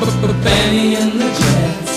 Benny and the Jets.